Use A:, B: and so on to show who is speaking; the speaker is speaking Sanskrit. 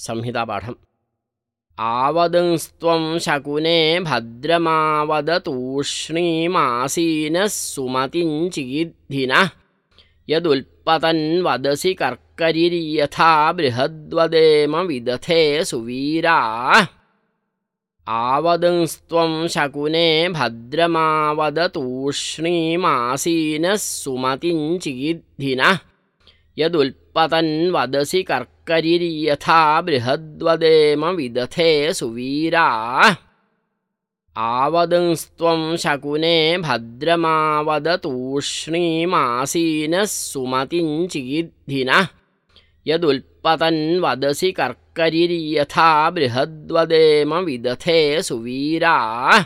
A: संहितापाठम्। आवदंस्त्वं शकुने भद्रमावदतूष्णीमासीनः सुमतिञ्चिगिद्धिनः यदुल्पतन्वदसि कर्करिर्यथा बृहद्वदेम विदथे सुवीरा। आवदंस्त्वं शकुने भद्रमावदतूष्णीमासीनः सुमतिञ्चिगिद्धिनः यदुल्पतन्वदसि कर्करिर्यथा बृहद्वदेम विदथे सुवीरा। आवदंस्त्वं शकुने भद्रमावदतूष्णीमासीनः सुमतिञ्चिगिद्धिनः। यदुल्पतन्वदसि कर्करिर्यथा बृहद्वदेम विदथे सुवीरा